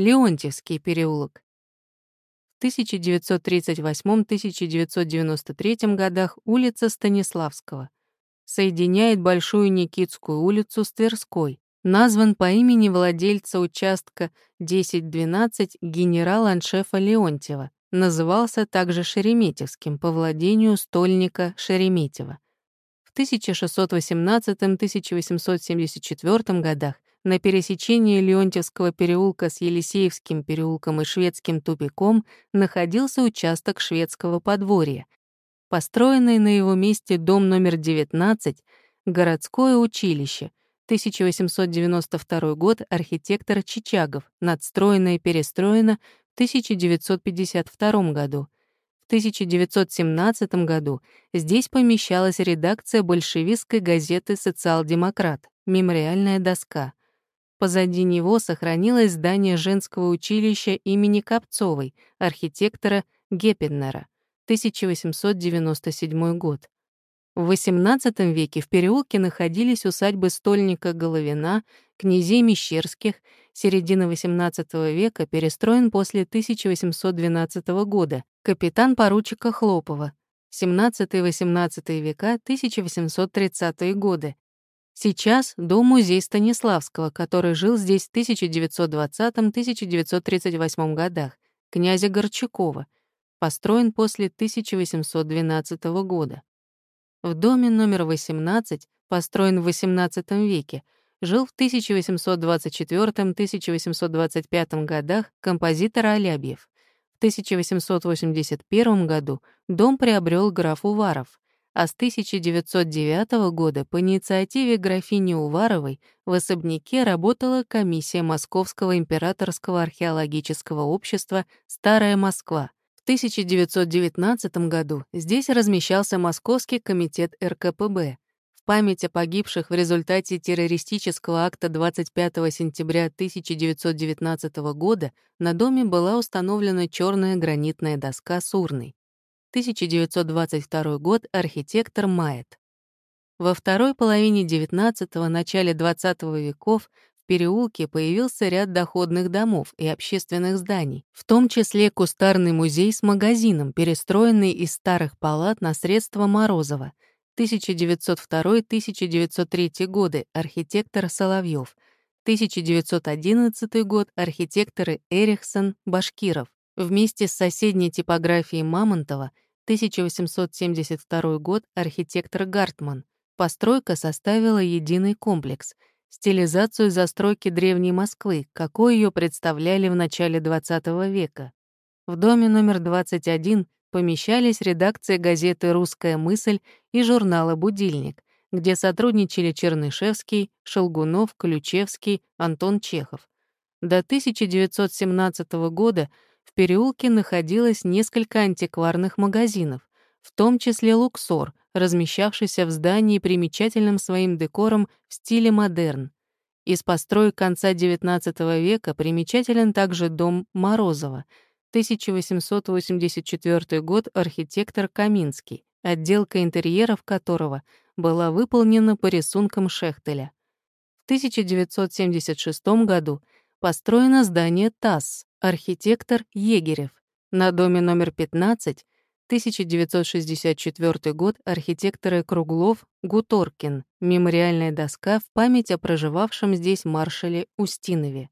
Леонтьевский переулок. В 1938-1993 годах улица Станиславского. Соединяет Большую Никитскую улицу с Тверской. Назван по имени владельца участка 1012 генерала-аншефа Леонтьева. Назывался также Шереметьевским по владению стольника Шереметьева. В 1618-1874 годах на пересечении Леонтьевского переулка с Елисеевским переулком и Шведским тупиком находился участок шведского подворья. Построенный на его месте дом номер 19, городское училище, 1892 год, архитектор Чичагов, надстроено и перестроено в 1952 году. В 1917 году здесь помещалась редакция большевистской газеты «Социал-демократ», мемориальная доска. Позади него сохранилось здание женского училища имени Копцовой, архитектора Геппеннера, 1897 год. В XVIII веке в переулке находились усадьбы стольника Головина, князей Мещерских, середина XVIII века перестроен после 1812 года, капитан-поручика Хлопова, 17-18 века, 1830 годы, Сейчас дом-музей Станиславского, который жил здесь в 1920-1938 годах, князя Горчакова, построен после 1812 года. В доме номер 18, построен в XVIII веке, жил в 1824-1825 годах композитор Алябьев. В 1881 году дом приобрел граф Уваров а с 1909 года по инициативе графини Уваровой в особняке работала комиссия Московского императорского археологического общества «Старая Москва». В 1919 году здесь размещался Московский комитет РКПБ. В память о погибших в результате террористического акта 25 сентября 1919 года на доме была установлена черная гранитная доска с урной. 1922 год, архитектор Майет. Во второй половине XIX – начале XX веков в переулке появился ряд доходных домов и общественных зданий, в том числе кустарный музей с магазином, перестроенный из старых палат на средства Морозова, 1902-1903 годы, архитектор Соловьев, 1911 год, архитекторы Эрихсон, Башкиров, Вместе с соседней типографией Мамонтова 1872 год архитектор Гартман. Постройка составила единый комплекс — стилизацию застройки древней Москвы, какой ее представляли в начале XX века. В доме номер 21 помещались редакции газеты «Русская мысль» и журнала «Будильник», где сотрудничали Чернышевский, Шелгунов, Ключевский, Антон Чехов. До 1917 года в переулке находилось несколько антикварных магазинов, в том числе «Луксор», размещавшийся в здании примечательным своим декором в стиле модерн. Из построек конца XIX века примечателен также дом Морозова, 1884 год, архитектор Каминский, отделка интерьеров которого была выполнена по рисункам Шехтеля. В 1976 году построено здание ТАСС, архитектор Егерев. На доме номер 15, 1964 год, архитекторы Круглов, Гуторкин, мемориальная доска в память о проживавшем здесь маршале Устинове.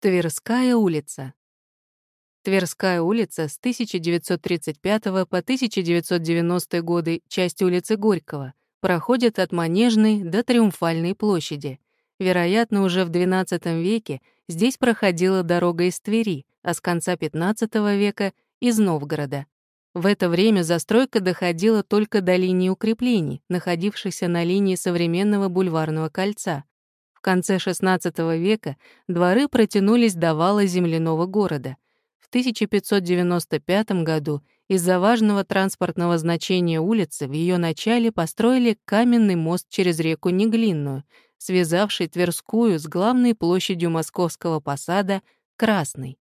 Тверская улица. Тверская улица с 1935 по 1990 годы, часть улицы Горького, проходит от Манежной до Триумфальной площади — Вероятно, уже в XII веке здесь проходила дорога из Твери, а с конца XV века — из Новгорода. В это время застройка доходила только до линии укреплений, находившихся на линии современного бульварного кольца. В конце XVI века дворы протянулись до вала земляного города. В 1595 году из-за важного транспортного значения улицы в ее начале построили каменный мост через реку Неглинную — связавший Тверскую с главной площадью Московского посада Красной.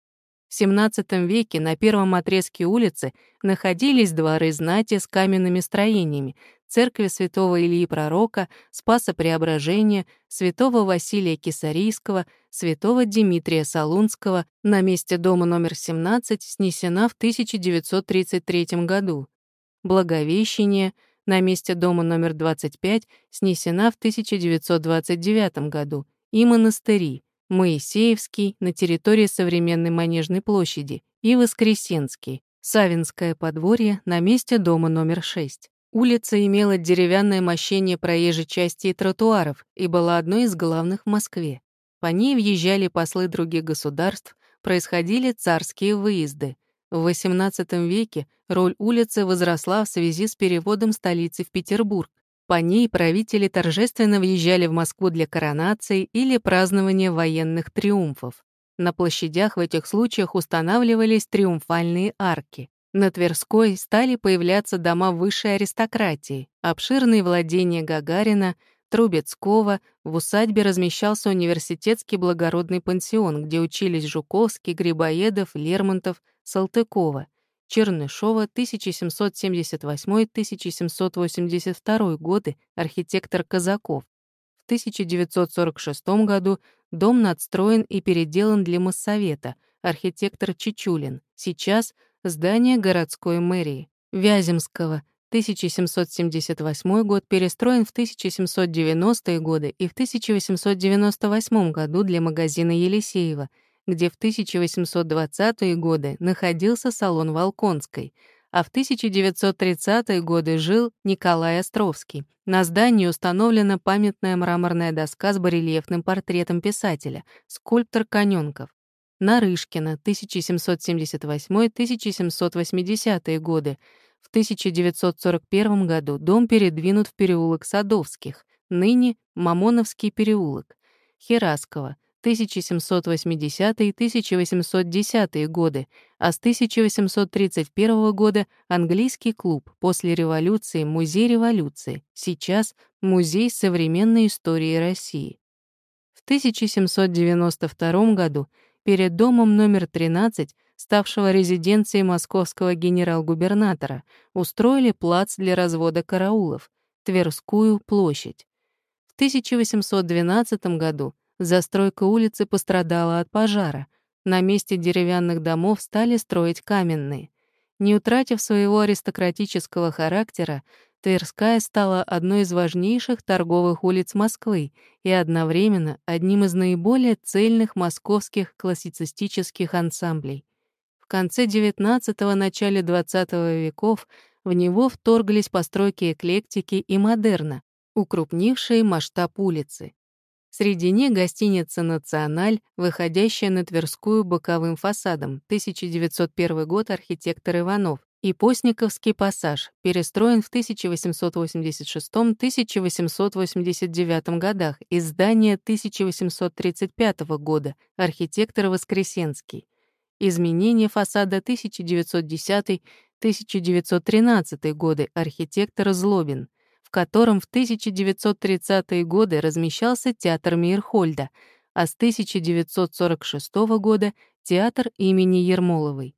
В XVII веке на первом отрезке улицы находились дворы знати с каменными строениями, церкви святого Ильи Пророка, Спаса Преображения, святого Василия Кисарийского, святого Дмитрия Солунского на месте дома номер 17 снесена в 1933 году. Благовещение на месте дома номер 25 снесена в 1929 году и монастыри Моисеевский на территории современной Манежной площади и Воскресенский, Савинское подворье на месте дома номер 6. Улица имела деревянное мощение проезжей части и тротуаров и была одной из главных в Москве. По ней въезжали послы других государств, происходили царские выезды. В XVIII веке роль улицы возросла в связи с переводом столицы в Петербург. По ней правители торжественно въезжали в Москву для коронации или празднования военных триумфов. На площадях в этих случаях устанавливались триумфальные арки. На Тверской стали появляться дома высшей аристократии, обширные владения Гагарина, Трубецкого, в усадьбе размещался университетский благородный пансион, где учились Жуковский, Грибоедов, Лермонтов, Салтыкова. Чернышова, 1778-1782 годы, архитектор Казаков. В 1946 году дом надстроен и переделан для Моссовета, архитектор Чичулин. Сейчас здание городской мэрии. Вяземского, 1778 год, перестроен в 1790-е годы и в 1898 году для магазина Елисеева — где в 1820-е годы находился салон Волконской, а в 1930-е годы жил Николай Островский. На здании установлена памятная мраморная доска с барельефным портретом писателя, скульптор Конёнков. Нарышкина, 1778-1780-е годы. В 1941 году дом передвинут в переулок Садовских, ныне Мамоновский переулок. Хераскова, 1780-1810 годы, а с 1831 года английский клуб, после революции Музей революции, сейчас Музей современной истории России. В 1792 году перед домом номер 13, ставшего резиденцией московского генерал-губернатора, устроили плац для развода караулов, Тверскую площадь. В 1812 году Застройка улицы пострадала от пожара. На месте деревянных домов стали строить каменные. Не утратив своего аристократического характера, Тверская стала одной из важнейших торговых улиц Москвы и одновременно одним из наиболее цельных московских классицистических ансамблей. В конце XIX – начале XX веков в него вторглись постройки эклектики и модерна, укрупнившие масштаб улицы. Среди них гостиница «Националь», выходящая на Тверскую боковым фасадом, 1901 год, архитектор Иванов, и Постниковский пассаж, перестроен в 1886-1889 годах из здания 1835 года, архитектор Воскресенский. Изменение фасада 1910-1913 годы, архитектор Злобин в котором в 1930-е годы размещался театр Мейерхольда, а с 1946 года — театр имени Ермоловой.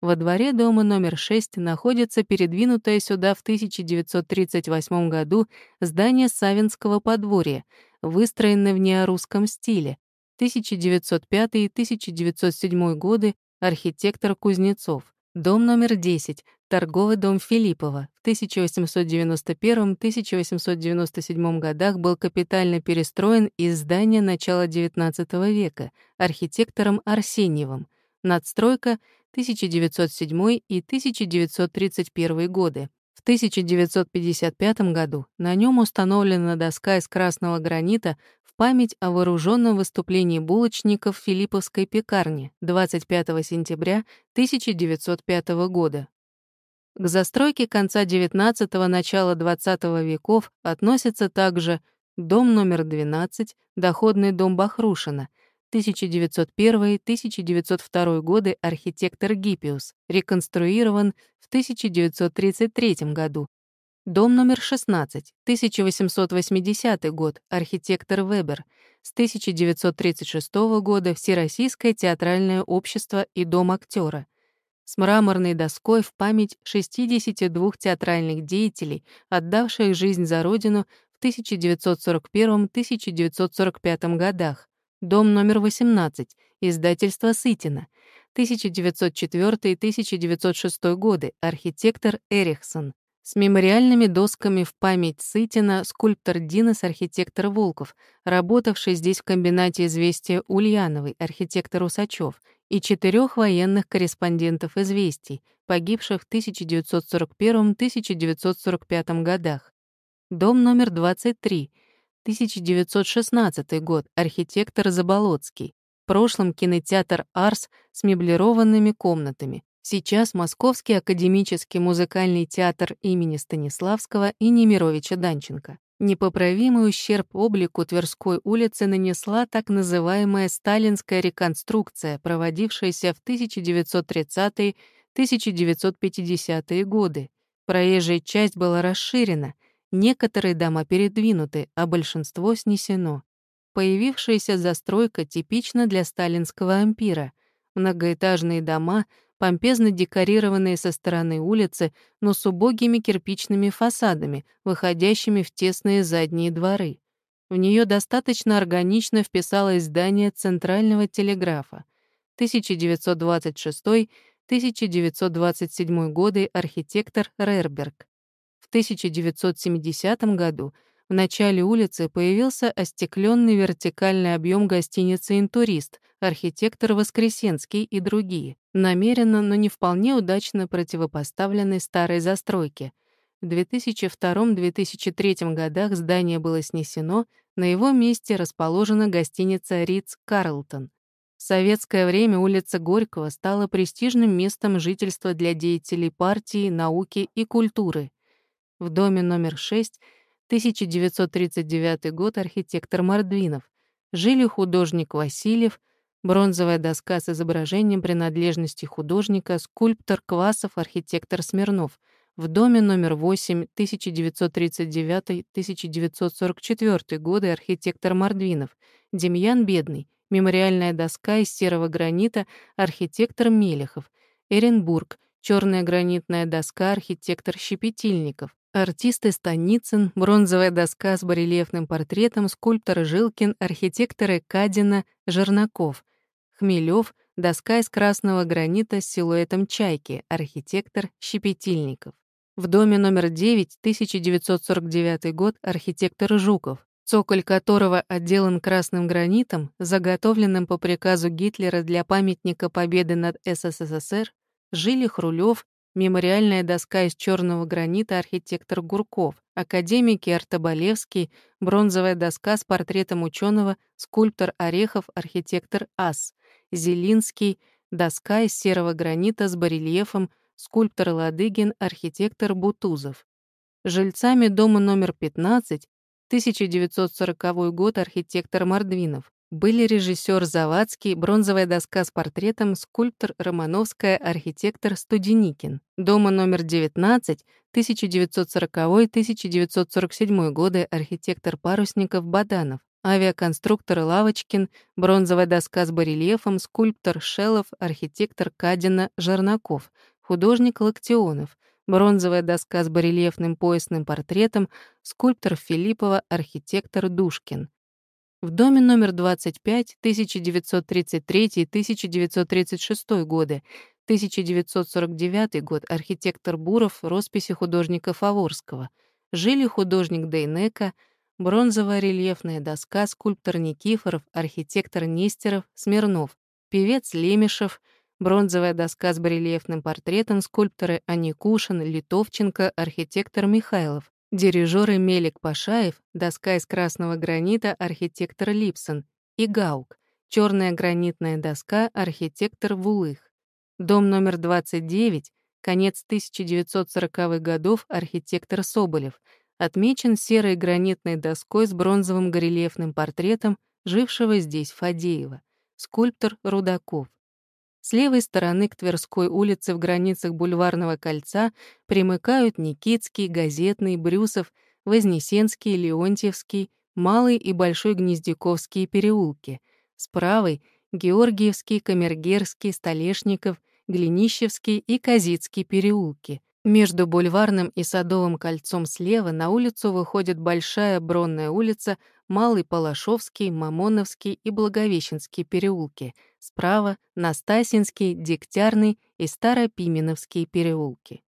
Во дворе дома номер 6 находится передвинутое сюда в 1938 году здание Савинского подворья, выстроенное в неорусском стиле. 1905-1907 годы архитектор Кузнецов. Дом номер 10, торговый дом Филиппова, в 1891-1897 годах был капитально перестроен из здания начала XIX века архитектором Арсеньевым. Надстройка 1907 и 1931 годы. В 1955 году на нем установлена доска из красного гранита в память о вооруженном выступлении булочников Филипповской пекарни 25 сентября 1905 года. К застройке конца XIX – начала XX веков относится также дом номер 12, доходный дом Бахрушина, 1901-1902 годы архитектор Гиппиус, реконструирован в 1933 году, Дом номер 16, 1880 год, архитектор Вебер. С 1936 года Всероссийское театральное общество и Дом актера. С мраморной доской в память 62 театральных деятелей, отдавших жизнь за родину в 1941-1945 годах. Дом номер 18, издательство Сытина, 1904-1906 годы, архитектор Эрихсон. С мемориальными досками в память Сытина скульптор Динас, архитектор Волков, работавший здесь в комбинате «Известия» Ульяновой, архитектор Усачев, и четырех военных корреспондентов «Известий», погибших в 1941-1945 годах. Дом номер 23, 1916 год, архитектор Заболоцкий. В прошлом кинотеатр «Арс» с меблированными комнатами, Сейчас Московский академический музыкальный театр имени Станиславского и Немировича Данченко. Непоправимый ущерб облику Тверской улицы нанесла так называемая сталинская реконструкция, проводившаяся в 1930-1950-е годы. Проезжая часть была расширена, некоторые дома передвинуты, а большинство снесено. Появившаяся застройка типична для сталинского ампира. Многоэтажные дома — помпезно декорированные со стороны улицы, но с убогими кирпичными фасадами, выходящими в тесные задние дворы. В нее достаточно органично вписалось здание Центрального телеграфа. 1926-1927 годы архитектор Рерберг. В 1970 году в начале улицы появился остекленный вертикальный объем гостиницы «Интурист», архитектор Воскресенский и другие, намеренно, но не вполне удачно противопоставленной старой застройке. В 2002-2003 годах здание было снесено, на его месте расположена гостиница «Ритц Карлтон». В советское время улица Горького стала престижным местом жительства для деятелей партии, науки и культуры. В доме номер 6 1939 год, архитектор Мордвинов. Жили художник Васильев, бронзовая доска с изображением принадлежности художника, скульптор Квасов, архитектор Смирнов. В доме номер 8, 1939-1944 годы, архитектор Мордвинов. Демьян Бедный, мемориальная доска из серого гранита, архитектор Мелехов. Эренбург, черная гранитная доска, архитектор Щепетильников. Артисты Станицын, бронзовая доска с барельефным портретом, скульптор Жилкин, архитекторы Кадина, Жернаков, Хмелев, доска из красного гранита с силуэтом чайки, архитектор Щепетильников. В доме номер 9, 1949 год, архитектор Жуков, цоколь которого отделан красным гранитом, заготовленным по приказу Гитлера для памятника победы над СССР, жили Хрулев, Мемориальная доска из черного гранита архитектор Гурков, академики Артобалевский, бронзовая доска с портретом ученого, скульптор Орехов, архитектор Ас, Зелинский, доска из серого гранита с барельефом, скульптор Ладыгин, архитектор Бутузов. Жильцами дома номер 15, 1940 год, архитектор Мордвинов, были режиссер Завадский, бронзовая доска с портретом, скульптор Романовская, архитектор Студеникин. Дома номер 19, 1940-1947 годы, архитектор Парусников Баданов. Авиаконструктор Лавочкин, бронзовая доска с барельефом, скульптор Шелов, архитектор Кадина Жернаков, художник Локтионов, бронзовая доска с барельефным поясным портретом, скульптор Филиппова, архитектор Душкин. В доме номер 25 1933-1936 годы, 1949 год. Архитектор Буров, росписи художника Фаворского. Жили художник Дейнека, бронзовая рельефная доска, скульптор Никифоров, архитектор Нестеров, Смирнов, певец Лемешев, бронзовая доска с барельефным портретом, скульпторы Аникушин, Литовченко, архитектор Михайлов, Дирижеры Мелик Пашаев, доска из красного гранита архитектор Липсон и Гаук, черная гранитная доска архитектор Вулых. Дом номер 29, конец 1940-х годов архитектор Соболев, отмечен серой гранитной доской с бронзовым горельефным портретом жившего здесь Фадеева, скульптор Рудаков. С левой стороны к Тверской улице в границах Бульварного кольца примыкают Никитский, Газетный, Брюсов, Вознесенский, Леонтьевский, Малый и Большой Гнездяковские переулки. С правой — Георгиевский, Камергерский, Столешников, Глинищевский и Казицкий переулки. Между Бульварным и Садовым кольцом слева на улицу выходит Большая Бронная улица, Малый Палашовский, Мамоновский и Благовещенский переулки. Справа — Настасинский, Дегтярный и Старопименовские переулки.